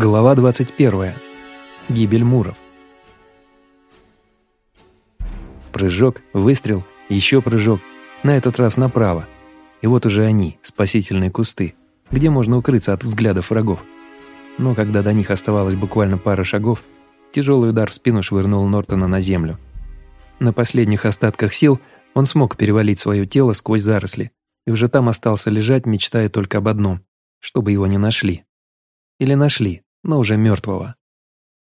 Глава 21. Гибель Муров. Прыжок, выстрел, еще прыжок, на этот раз направо. И вот уже они, спасительные кусты, где можно укрыться от взглядов врагов. Но когда до них оставалось буквально пара шагов, тяжелый удар в спину швырнул Нортона на землю. На последних остатках сил он смог перевалить свое тело сквозь заросли, и уже там остался лежать, мечтая только об одном, чтобы его не нашли. Или нашли, но уже мертвого.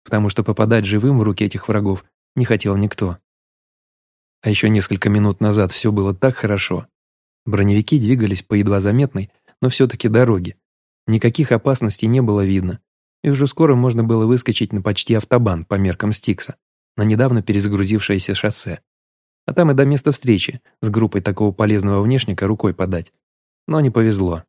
Потому что попадать живым в руки этих врагов не хотел никто. А еще несколько минут назад все было так хорошо. Броневики двигались по едва заметной, но все-таки дороге. Никаких опасностей не было видно, и уже скоро можно было выскочить на почти автобан по меркам Стикса, на недавно перезагрузившееся шоссе. А там и до места встречи с группой такого полезного внешника рукой подать. Но не повезло.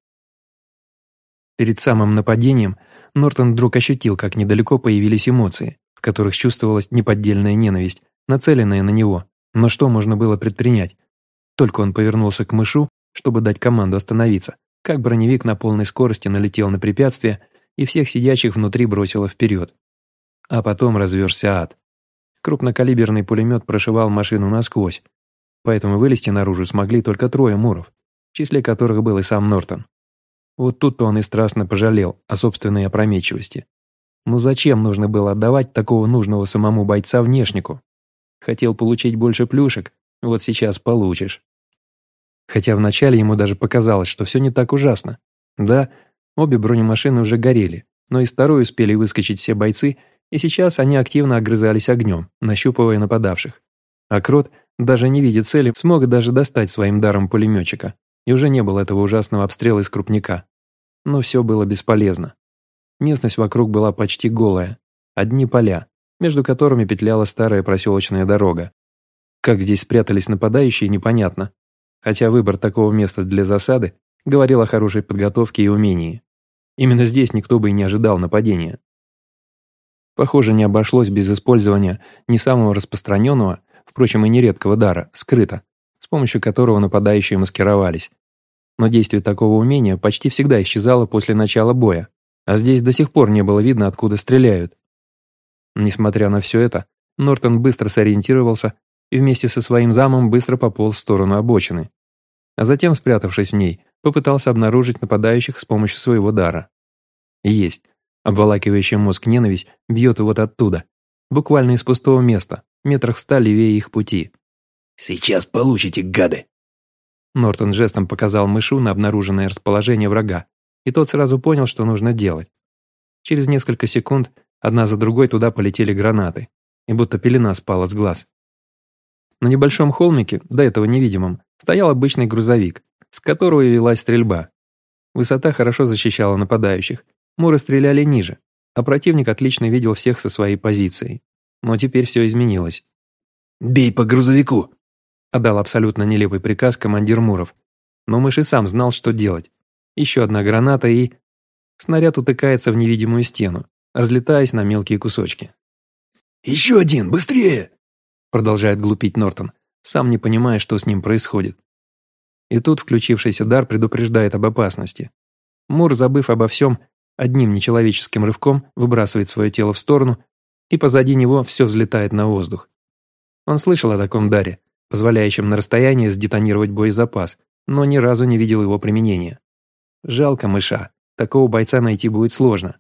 Перед самым нападением Нортон вдруг ощутил, как недалеко появились эмоции, в которых чувствовалась неподдельная ненависть, нацеленная на него. Но что можно было предпринять? Только он повернулся к мышу, чтобы дать команду остановиться, как броневик на полной скорости налетел на препятствие и всех сидящих внутри бросило вперед. А потом разверся ад. Крупнокалиберный пулемет прошивал машину насквозь, поэтому вылезти наружу смогли только трое муров, в числе которых был и сам Нортон. Вот тут-то он и страстно пожалел о собственной опрометчивости. Ну зачем нужно было отдавать такого нужного самому бойца внешнику? Хотел получить больше плюшек, вот сейчас получишь. Хотя вначале ему даже показалось, что все не так ужасно. Да, обе бронемашины уже горели, но из второй успели выскочить все бойцы, и сейчас они активно огрызались огнем, нащупывая нападавших. А Крот, даже не видя цели, смог даже достать своим даром пулеметчика и уже не было этого ужасного обстрела из крупника. Но все было бесполезно. Местность вокруг была почти голая. Одни поля, между которыми петляла старая проселочная дорога. Как здесь спрятались нападающие, непонятно. Хотя выбор такого места для засады говорил о хорошей подготовке и умении. Именно здесь никто бы и не ожидал нападения. Похоже, не обошлось без использования не самого распространенного, впрочем, и нередкого дара, скрыто, с помощью которого нападающие маскировались. Но действие такого умения почти всегда исчезало после начала боя, а здесь до сих пор не было видно, откуда стреляют. Несмотря на все это, Нортон быстро сориентировался и вместе со своим замом быстро пополз в сторону обочины. А затем, спрятавшись в ней, попытался обнаружить нападающих с помощью своего дара. Есть. Обволакивающая мозг ненависть бьет вот оттуда, буквально из пустого места, метрах в ста левее их пути. «Сейчас получите, гады!» Нортон жестом показал мышу на обнаруженное расположение врага, и тот сразу понял, что нужно делать. Через несколько секунд одна за другой туда полетели гранаты, и будто пелена спала с глаз. На небольшом холмике, до этого невидимом, стоял обычный грузовик, с которого и велась стрельба. Высота хорошо защищала нападающих, муры стреляли ниже, а противник отлично видел всех со своей позицией. Но теперь все изменилось. «Бей по грузовику!» Отдал абсолютно нелепый приказ командир Муров. Но мышь и сам знал, что делать. Еще одна граната и... Снаряд утыкается в невидимую стену, разлетаясь на мелкие кусочки. «Еще один, быстрее!» Продолжает глупить Нортон, сам не понимая, что с ним происходит. И тут включившийся дар предупреждает об опасности. Мур, забыв обо всем, одним нечеловеческим рывком выбрасывает свое тело в сторону, и позади него все взлетает на воздух. Он слышал о таком даре, позволяющем на расстоянии сдетонировать боезапас, но ни разу не видел его применения. Жалко мыша, такого бойца найти будет сложно.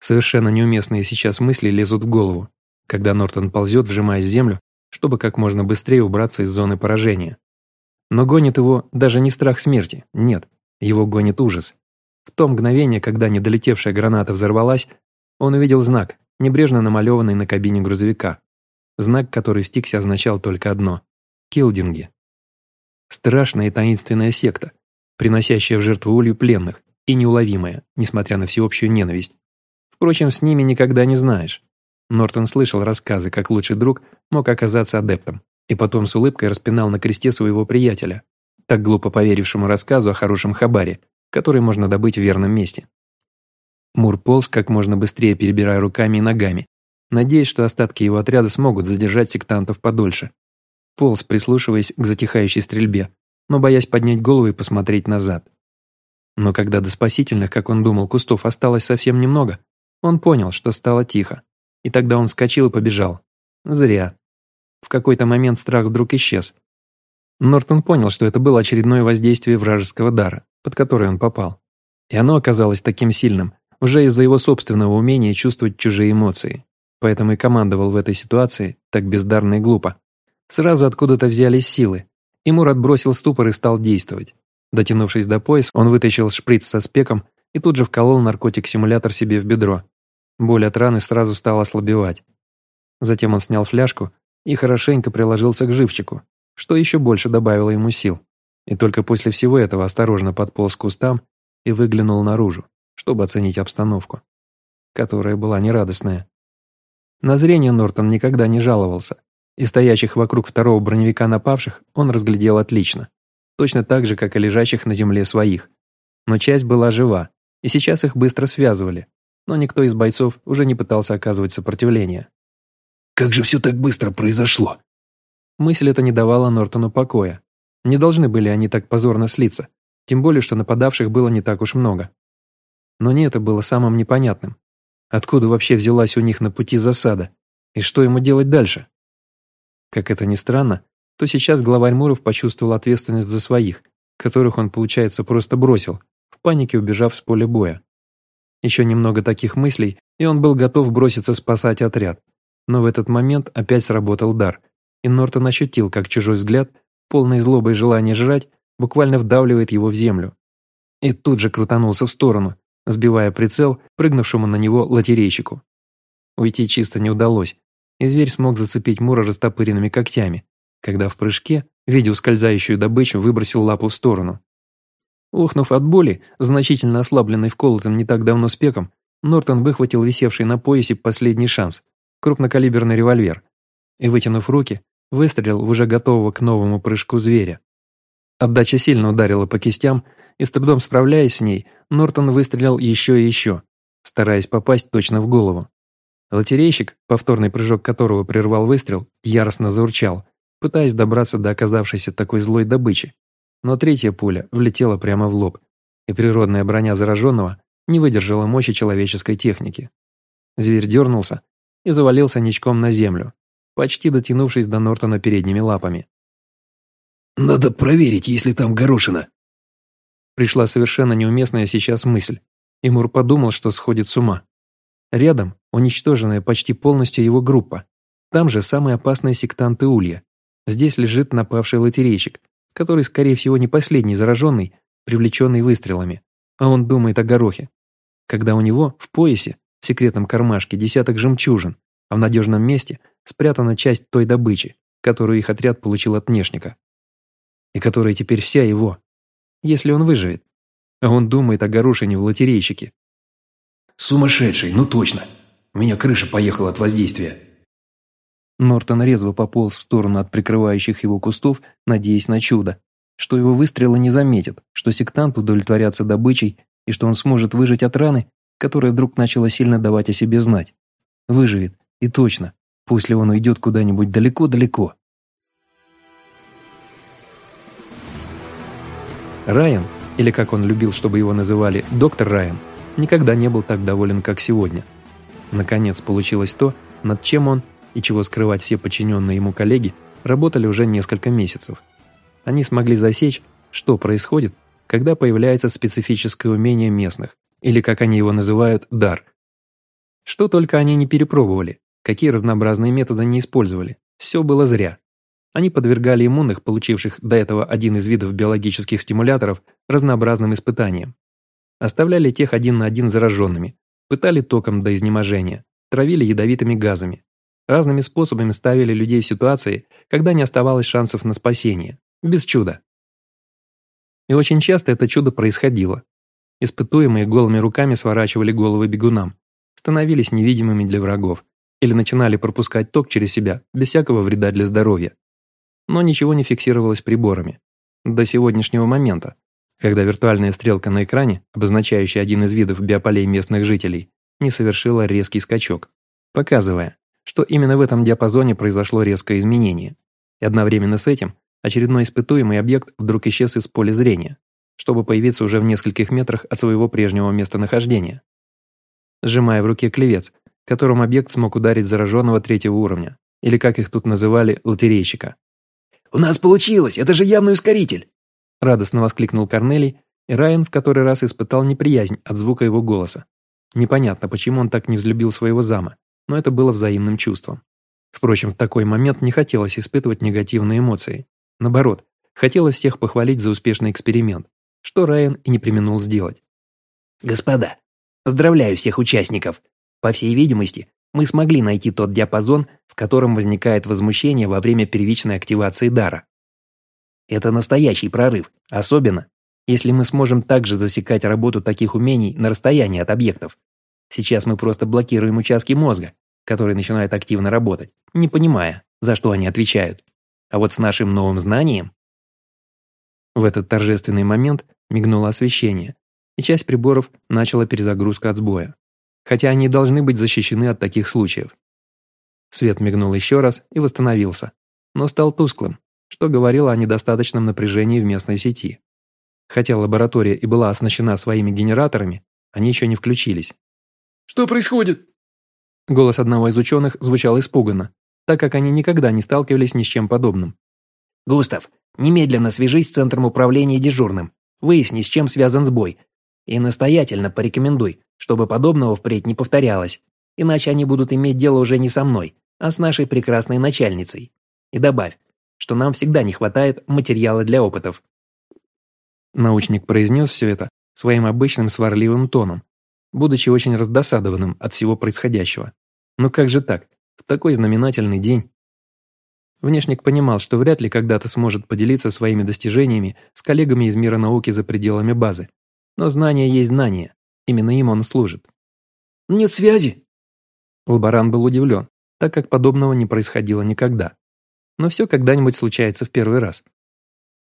Совершенно неуместные сейчас мысли лезут в голову, когда Нортон ползет, вжимаясь в землю, чтобы как можно быстрее убраться из зоны поражения. Но гонит его даже не страх смерти, нет, его гонит ужас. В то мгновение, когда недолетевшая граната взорвалась, он увидел знак, небрежно намалеванный на кабине грузовика. Знак, который в Стиксе означал только одно Килдинги. Страшная и таинственная секта, приносящая в жертву пленных и неуловимая, несмотря на всеобщую ненависть. Впрочем, с ними никогда не знаешь. Нортон слышал рассказы, как лучший друг мог оказаться адептом, и потом с улыбкой распинал на кресте своего приятеля, так глупо поверившему рассказу о хорошем хабаре, который можно добыть в верном месте. Мур полз как можно быстрее, перебирая руками и ногами, надеясь, что остатки его отряда смогут задержать сектантов подольше. Полз, прислушиваясь к затихающей стрельбе, но боясь поднять голову и посмотреть назад. Но когда до спасительных, как он думал, кустов осталось совсем немного, Он понял, что стало тихо, и тогда он вскочил и побежал. Зря. В какой-то момент страх вдруг исчез. Нортон понял, что это было очередное воздействие вражеского дара, под который он попал. И оно оказалось таким сильным, уже из-за его собственного умения чувствовать чужие эмоции. Поэтому и командовал в этой ситуации так бездарно и глупо. Сразу откуда-то взялись силы. И Мурат бросил ступор и стал действовать. Дотянувшись до пояса, он вытащил шприц со спеком и тут же вколол наркотик-симулятор себе в бедро. Боль от раны сразу стала ослабевать. Затем он снял фляжку и хорошенько приложился к живчику, что еще больше добавило ему сил. И только после всего этого осторожно подполз к кустам и выглянул наружу, чтобы оценить обстановку, которая была нерадостная. На зрение Нортон никогда не жаловался, и стоящих вокруг второго броневика напавших он разглядел отлично, точно так же, как и лежащих на земле своих. Но часть была жива, и сейчас их быстро связывали, но никто из бойцов уже не пытался оказывать сопротивление. Как же все так быстро произошло? Мысль эта не давала Нортону покоя. Не должны были они так позорно слиться, тем более, что нападавших было не так уж много. Но не это было самым непонятным. Откуда вообще взялась у них на пути засада? И что ему делать дальше? Как это ни странно, то сейчас главарь Муров почувствовал ответственность за своих, которых он, получается, просто бросил, в панике убежав с поля боя. Еще немного таких мыслей, и он был готов броситься спасать отряд, но в этот момент опять сработал дар, и Нортон ощутил, как чужой взгляд, полный злобы и желания жрать, буквально вдавливает его в землю. И тут же крутанулся в сторону, сбивая прицел прыгнувшему на него лотерейщику. Уйти чисто не удалось, и зверь смог зацепить Мура растопыренными когтями, когда в прыжке, видя ускользающую добычу, выбросил лапу в сторону. Ухнув от боли, значительно ослабленный вколотым не так давно спеком, Нортон выхватил висевший на поясе последний шанс крупнокалиберный револьвер, и, вытянув руки, выстрелил в уже готового к новому прыжку зверя. Отдача сильно ударила по кистям, и с трудом справляясь с ней, Нортон выстрелил еще и еще, стараясь попасть точно в голову. Лотерейщик, повторный прыжок которого прервал выстрел, яростно заурчал, пытаясь добраться до оказавшейся такой злой добычи. Но третья пуля влетела прямо в лоб, и природная броня зараженного не выдержала мощи человеческой техники. Зверь дернулся, и завалился ничком на землю, почти дотянувшись до Нортона передними лапами. «Надо проверить, если там горошина». Пришла совершенно неуместная сейчас мысль, и Мур подумал, что сходит с ума. Рядом уничтоженная почти полностью его группа. Там же самые опасные сектанты Улья. Здесь лежит напавший лотерейщик, который, скорее всего, не последний зараженный, привлеченный выстрелами. А он думает о горохе. Когда у него в поясе в секретном кармашке десяток жемчужин, а в надежном месте спрятана часть той добычи, которую их отряд получил от внешника. И которая теперь вся его, если он выживет. А он думает о горошине в лотерейщике. «Сумасшедший, ну точно! У меня крыша поехала от воздействия!» Нортон резво пополз в сторону от прикрывающих его кустов, надеясь на чудо, что его выстрелы не заметят, что сектант удовлетворятся добычей и что он сможет выжить от раны, которая вдруг начала сильно давать о себе знать. Выживет, и точно, после он уйдет куда-нибудь далеко-далеко. Райан, или как он любил, чтобы его называли, доктор Райан, никогда не был так доволен, как сегодня. Наконец получилось то, над чем он, и чего скрывать все подчиненные ему коллеги, работали уже несколько месяцев. Они смогли засечь, что происходит, когда появляется специфическое умение местных, или, как они его называют, дар. Что только они не перепробовали, какие разнообразные методы не использовали, все было зря. Они подвергали иммунных, получивших до этого один из видов биологических стимуляторов, разнообразным испытаниям. Оставляли тех один на один зараженными, пытали током до изнеможения, травили ядовитыми газами. Разными способами ставили людей в ситуации, когда не оставалось шансов на спасение. Без чуда. И очень часто это чудо происходило. Испытуемые голыми руками сворачивали головы бегунам, становились невидимыми для врагов или начинали пропускать ток через себя без всякого вреда для здоровья. Но ничего не фиксировалось приборами. До сегодняшнего момента, когда виртуальная стрелка на экране, обозначающая один из видов биополей местных жителей, не совершила резкий скачок, показывая, что именно в этом диапазоне произошло резкое изменение. И одновременно с этим очередной испытуемый объект вдруг исчез из поля зрения, чтобы появиться уже в нескольких метрах от своего прежнего местонахождения. сжимая в руке клевец, которым объект смог ударить зараженного третьего уровня, или как их тут называли, лотерейщика. «У нас получилось! Это же явный ускоритель!» Радостно воскликнул Корнелий, и Райан в который раз испытал неприязнь от звука его голоса. Непонятно, почему он так не взлюбил своего зама, но это было взаимным чувством. Впрочем, в такой момент не хотелось испытывать негативные эмоции. Наоборот, хотелось всех похвалить за успешный эксперимент, что Райан и не применул сделать. «Господа, поздравляю всех участников. По всей видимости, мы смогли найти тот диапазон, в котором возникает возмущение во время первичной активации дара. Это настоящий прорыв, особенно если мы сможем также засекать работу таких умений на расстоянии от объектов. Сейчас мы просто блокируем участки мозга, которые начинают активно работать, не понимая, за что они отвечают. А вот с нашим новым знанием... В этот торжественный момент мигнуло освещение, и часть приборов начала перезагрузку от сбоя. Хотя они должны быть защищены от таких случаев. Свет мигнул еще раз и восстановился, но стал тусклым, что говорило о недостаточном напряжении в местной сети. Хотя лаборатория и была оснащена своими генераторами, они еще не включились. «Что происходит?» Голос одного из ученых звучал испуганно, так как они никогда не сталкивались ни с чем подобным. «Густав, немедленно свяжись с центром управления дежурным. Выясни, с чем связан сбой. И настоятельно порекомендуй, чтобы подобного впредь не повторялось. Иначе они будут иметь дело уже не со мной, а с нашей прекрасной начальницей. И добавь, что нам всегда не хватает материала для опытов». Научник произнес все это своим обычным сварливым тоном, будучи очень раздосадованным от всего происходящего. Но как же так? В такой знаменательный день. Внешник понимал, что вряд ли когда-то сможет поделиться своими достижениями с коллегами из мира науки за пределами базы. Но знание есть знание. Именно им он служит. «Нет связи!» Лаборант был удивлен, так как подобного не происходило никогда. Но все когда-нибудь случается в первый раз.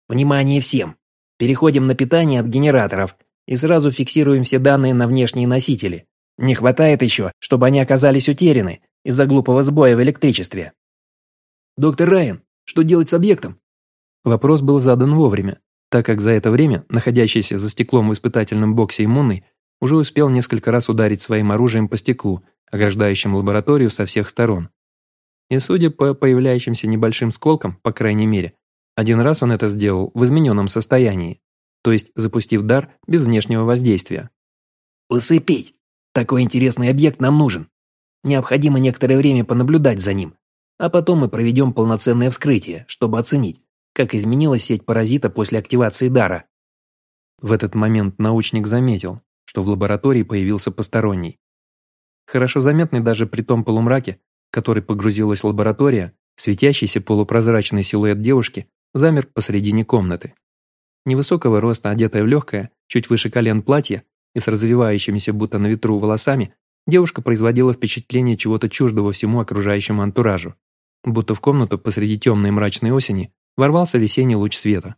«Внимание всем! Переходим на питание от генераторов и сразу фиксируем все данные на внешние носители. Не хватает еще, чтобы они оказались утеряны из-за глупого сбоя в электричестве». «Доктор Райан, что делать с объектом?» Вопрос был задан вовремя, так как за это время находящийся за стеклом в испытательном боксе иммунный уже успел несколько раз ударить своим оружием по стеклу, ограждающим лабораторию со всех сторон. И судя по появляющимся небольшим сколкам, по крайней мере, один раз он это сделал в измененном состоянии, то есть запустив дар без внешнего воздействия. «Усыпить! Такой интересный объект нам нужен. Необходимо некоторое время понаблюдать за ним, а потом мы проведем полноценное вскрытие, чтобы оценить, как изменилась сеть паразита после активации дара». В этот момент научник заметил, что в лаборатории появился посторонний. Хорошо заметный даже при том полумраке, который погрузилась лаборатория, светящийся полупрозрачный силуэт девушки замер посредине комнаты. Невысокого роста, одетая в легкое, чуть выше колен платье и с развивающимися будто на ветру волосами, девушка производила впечатление чего-то чуждого всему окружающему антуражу. Будто в комнату посреди темной мрачной осени ворвался весенний луч света.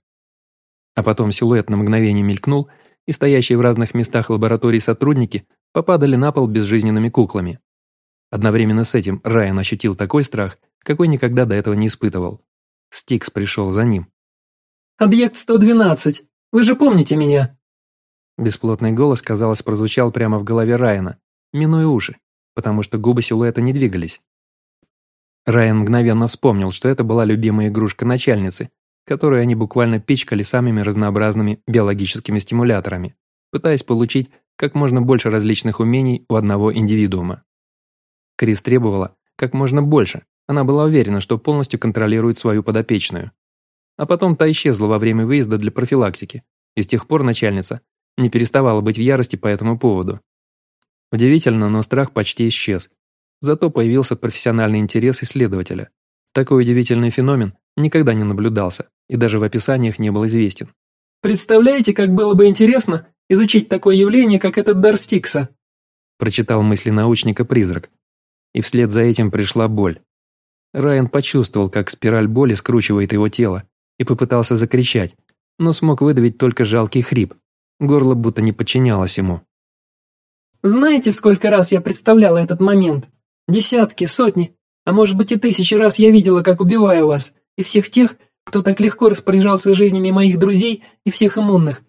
А потом силуэт на мгновение мелькнул, и стоящие в разных местах лаборатории сотрудники попадали на пол безжизненными куклами. Одновременно с этим Райан ощутил такой страх, какой никогда до этого не испытывал. Стикс пришел за ним. «Объект 112, вы же помните меня?» Бесплотный голос, казалось, прозвучал прямо в голове Райана, минуя уши, потому что губы силуэта не двигались. Райан мгновенно вспомнил, что это была любимая игрушка начальницы, которую они буквально пичкали самыми разнообразными биологическими стимуляторами, пытаясь получить как можно больше различных умений у одного индивидуума. Крис требовала как можно больше. Она была уверена, что полностью контролирует свою подопечную. А потом та исчезла во время выезда для профилактики, и с тех пор начальница не переставала быть в ярости по этому поводу. Удивительно, но страх почти исчез. Зато появился профессиональный интерес исследователя. Такой удивительный феномен никогда не наблюдался и даже в описаниях не был известен. «Представляете, как было бы интересно изучить такое явление, как этот дар Стикса?» прочитал мысли научника призрак, и вслед за этим пришла боль. Райан почувствовал, как спираль боли скручивает его тело, и попытался закричать, но смог выдавить только жалкий хрип. Горло будто не подчинялось ему. «Знаете, сколько раз я представляла этот момент? Десятки, сотни, а может быть и тысячи раз я видела, как убиваю вас, и всех тех, кто так легко распоряжался жизнями моих друзей и всех иммунных.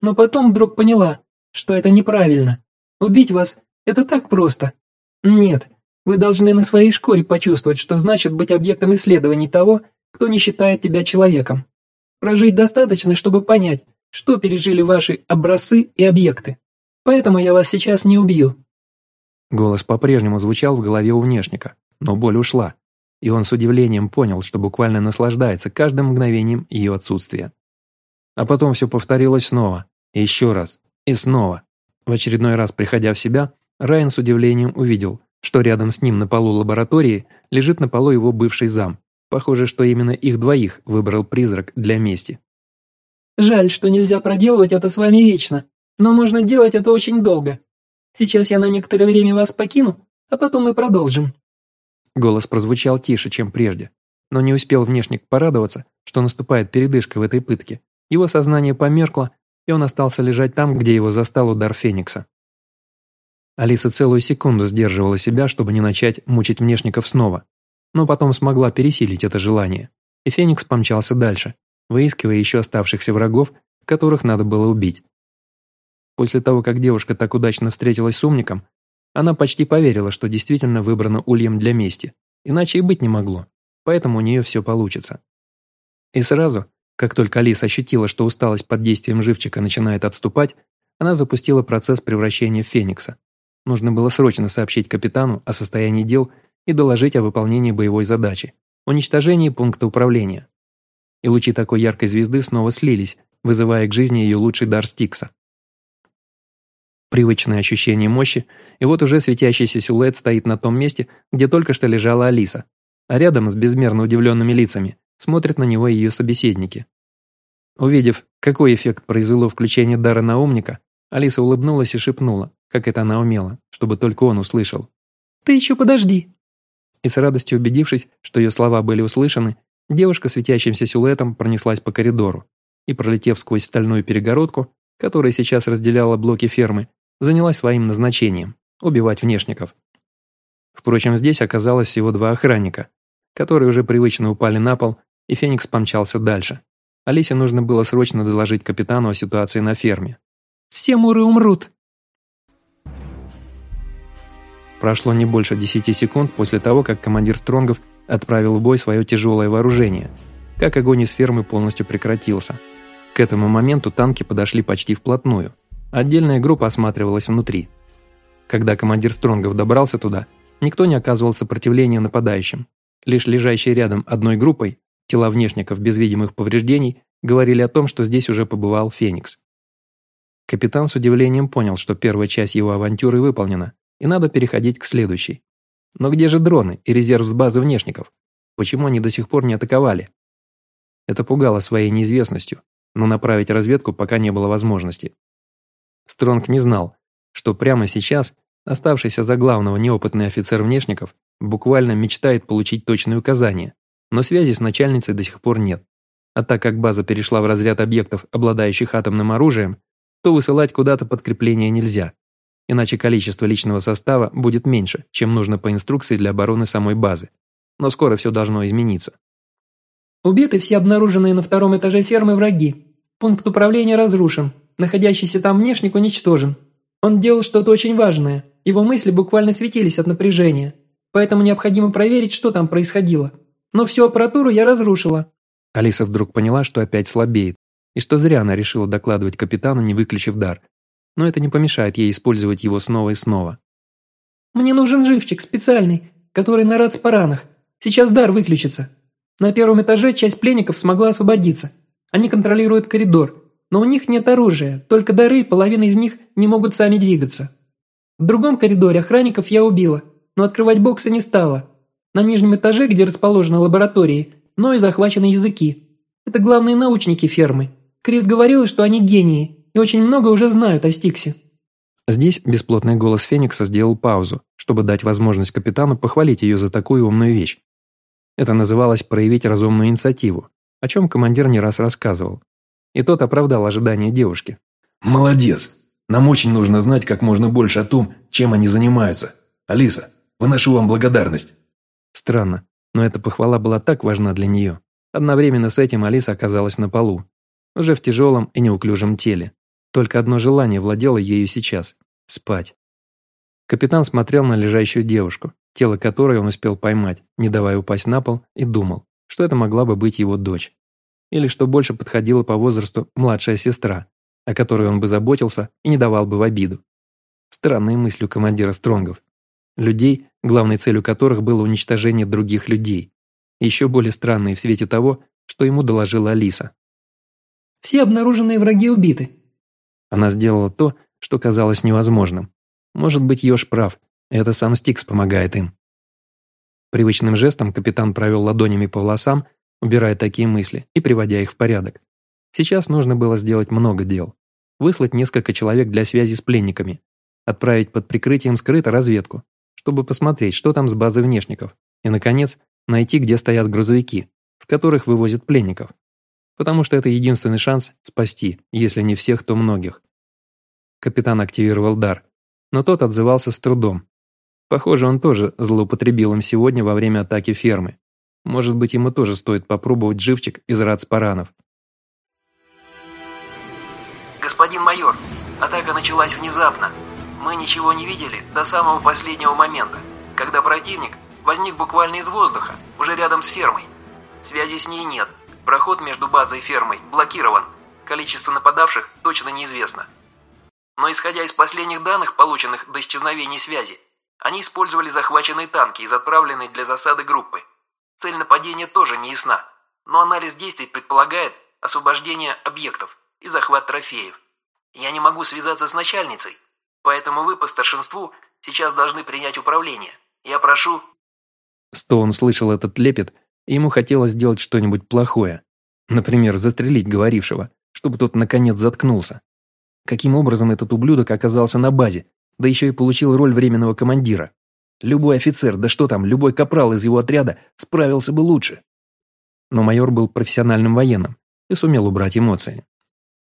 Но потом вдруг поняла, что это неправильно. Убить вас Это так просто. Нет, вы должны на своей шкуре почувствовать, что значит быть объектом исследований того, кто не считает тебя человеком. Прожить достаточно, чтобы понять, что пережили ваши образцы и объекты. Поэтому я вас сейчас не убью». Голос по-прежнему звучал в голове у внешника, но боль ушла, и он с удивлением понял, что буквально наслаждается каждым мгновением ее отсутствия. А потом все повторилось снова, еще раз, и снова. В очередной раз, приходя в себя, Райан с удивлением увидел, что рядом с ним на полу лаборатории лежит на полу его бывший зам. Похоже, что именно их двоих выбрал призрак для мести. «Жаль, что нельзя проделывать это с вами вечно, но можно делать это очень долго. Сейчас я на некоторое время вас покину, а потом мы продолжим». Голос прозвучал тише, чем прежде, но не успел внешник порадоваться, что наступает передышка в этой пытке. Его сознание померкло, и он остался лежать там, где его застал удар Феникса. Алиса целую секунду сдерживала себя, чтобы не начать мучить внешников снова, но потом смогла пересилить это желание, и Феникс помчался дальше, выискивая еще оставшихся врагов, которых надо было убить. После того, как девушка так удачно встретилась с умником, она почти поверила, что действительно выбрана ульем для мести, иначе и быть не могло, поэтому у нее все получится. И сразу, как только Алиса ощутила, что усталость под действием живчика начинает отступать, она запустила процесс превращения в Феникса. Нужно было срочно сообщить капитану о состоянии дел и доложить о выполнении боевой задачи – уничтожении пункта управления. И лучи такой яркой звезды снова слились, вызывая к жизни ее лучший дар Стикса. Привычное ощущение мощи, и вот уже светящийся силуэт стоит на том месте, где только что лежала Алиса, а рядом с безмерно удивленными лицами смотрят на него ее собеседники. Увидев, какой эффект произвело включение дара на умника, Алиса улыбнулась и шепнула, как это она умела, чтобы только он услышал. «Ты еще подожди!» И с радостью убедившись, что ее слова были услышаны, девушка светящимся силуэтом пронеслась по коридору и, пролетев сквозь стальную перегородку, которая сейчас разделяла блоки фермы, занялась своим назначением – убивать внешников. Впрочем, здесь оказалось всего два охранника, которые уже привычно упали на пол, и Феникс помчался дальше. Алисе нужно было срочно доложить капитану о ситуации на ферме. «Все муры умрут!» Прошло не больше 10 секунд после того, как командир Стронгов отправил в бой свое тяжелое вооружение, как огонь из фермы полностью прекратился. К этому моменту танки подошли почти вплотную, Отдельная группа осматривалась внутри. Когда командир Стронгов добрался туда, никто не оказывал сопротивления нападающим. Лишь лежащие рядом одной группой, тела внешников без видимых повреждений, говорили о том, что здесь уже побывал Феникс. Капитан с удивлением понял, что первая часть его авантюры выполнена, и надо переходить к следующей. Но где же дроны и резерв с базы внешников? Почему они до сих пор не атаковали? Это пугало своей неизвестностью, но направить разведку пока не было возможности. Стронг не знал, что прямо сейчас оставшийся за главного неопытный офицер внешников буквально мечтает получить точные указания, но связи с начальницей до сих пор нет. А так как база перешла в разряд объектов, обладающих атомным оружием, то высылать куда-то подкрепление нельзя, иначе количество личного состава будет меньше, чем нужно по инструкции для обороны самой базы. Но скоро все должно измениться. Убиты все обнаруженные на втором этаже фермы враги. Пункт управления разрушен. Находящийся там внешник уничтожен. Он делал что-то очень важное. Его мысли буквально светились от напряжения. Поэтому необходимо проверить, что там происходило. Но всю аппаратуру я разрушила». Алиса вдруг поняла, что опять слабеет, и что зря она решила докладывать капитану, не выключив дар. Но это не помешает ей использовать его снова и снова. «Мне нужен живчик специальный, который на рацпаранах. Сейчас дар выключится. На первом этаже часть пленников смогла освободиться. Они контролируют коридор, но у них нет оружия, только дары, половина из них не могут сами двигаться. В другом коридоре охранников я убила, но открывать боксы не стала. На нижнем этаже, где расположены лаборатории, но и захвачены языки. Это главные научники фермы. Крис говорила, что они гении и очень много уже знают о Стиксе. Здесь бесплотный голос Феникса сделал паузу, чтобы дать возможность капитану похвалить ее за такую умную вещь. Это называлось проявить разумную инициативу, о чем командир не раз рассказывал. И тот оправдал ожидания девушки. «Молодец! Нам очень нужно знать как можно больше о том, чем они занимаются. Алиса, выношу вам благодарность». Странно, но эта похвала была так важна для нее. Одновременно с этим Алиса оказалась на полу, уже в тяжелом и неуклюжем теле. Только одно желание владело ею сейчас – спать. Капитан смотрел на лежащую девушку, тело которой он успел поймать, не давая упасть на пол, и думал, что это могла бы быть его дочь. Или, что больше подходила по возрасту, младшая сестра, о которой он бы заботился и не давал бы в обиду. Странные мысли у командира Стронгов. Людей, главной целью которых было уничтожение других людей. Еще более странные в свете того, что ему доложила Алиса. «Все обнаруженные враги убиты». Она сделала то, что казалось невозможным. Может быть, Ёж прав, это сам Стикс помогает им. Привычным жестом капитан провел ладонями по волосам, убирая такие мысли и приводя их в порядок. Сейчас нужно было сделать много дел. Выслать несколько человек для связи с пленниками, отправить под прикрытием скрыто разведку, чтобы посмотреть, что там с базой внешников, и, наконец, найти, где стоят грузовики, в которых вывозят пленников. Потому что это единственный шанс спасти, если не всех, то многих. Капитан активировал дар, но тот отзывался с трудом. Похоже, он тоже злоупотребил им сегодня во время атаки фермы. Может быть, ему тоже стоит попробовать живчик из рацпаранов. «Господин майор, атака началась внезапно. Мы ничего не видели до самого последнего момента, когда противник возник буквально из воздуха, уже рядом с фермой. Связи с ней нет, проход между базой и фермой блокирован, количество нападавших точно неизвестно. Но исходя из последних данных, полученных до исчезновения связи, они использовали захваченные танки из отправленной для засады группы. Цель нападения тоже не ясна, но анализ действий предполагает освобождение объектов и захват трофеев. Я не могу связаться с начальницей, поэтому вы по старшинству сейчас должны принять управление. Я прошу...» Стоун слышал этот лепет, ему хотелось сделать что-нибудь плохое. Например, застрелить говорившего, чтобы тот наконец заткнулся. Каким образом этот ублюдок оказался на базе, да еще и получил роль временного командира? Любой офицер, да что там, любой капрал из его отряда справился бы лучше. Но майор был профессиональным военным и сумел убрать эмоции.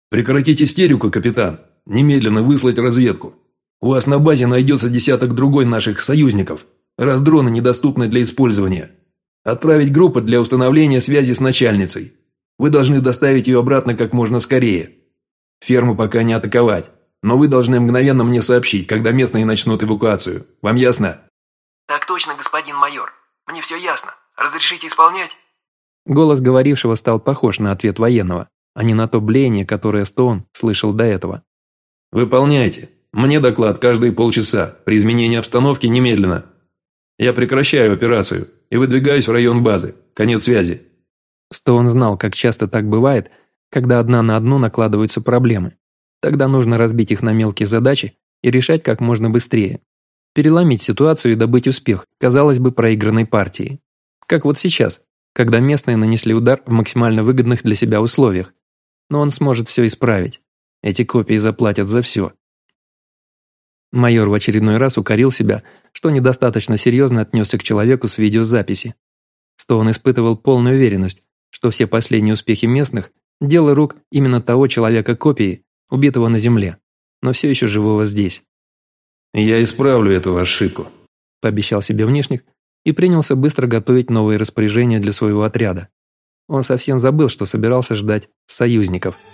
«Прекратить истерику, капитан. Немедленно выслать разведку. У вас на базе найдется десяток другой наших союзников, раз дроны недоступны для использования. Отправить группу для установления связи с начальницей. Вы должны доставить ее обратно как можно скорее. Ферму пока не атаковать, но вы должны мгновенно мне сообщить, когда местные начнут эвакуацию. Вам ясно?» «Так точно, господин майор. Мне все ясно. Разрешите исполнять?» Голос говорившего стал похож на ответ военного а не на то блеяние, которое Стоун слышал до этого. «Выполняйте. Мне доклад каждые полчаса, при изменении обстановки немедленно. Я прекращаю операцию и выдвигаюсь в район базы. Конец связи». Стоун знал, как часто так бывает, когда одна на одну накладываются проблемы. Тогда нужно разбить их на мелкие задачи и решать как можно быстрее. Переломить ситуацию и добыть успех, казалось бы, проигранной партии. Как вот сейчас, когда местные нанесли удар в максимально выгодных для себя условиях, но он сможет все исправить. Эти копии заплатят за все. Майор в очередной раз укорил себя, что недостаточно серьезно отнесся к человеку с видеозаписи. Стоун испытывал полную уверенность, что все последние успехи местных – дело рук именно того человека-копии, убитого на земле, но все еще живого здесь. «Я исправлю эту ошибку», – пообещал себе внешник и принялся быстро готовить новые распоряжения для своего отряда. Он совсем забыл, что собирался ждать союзников –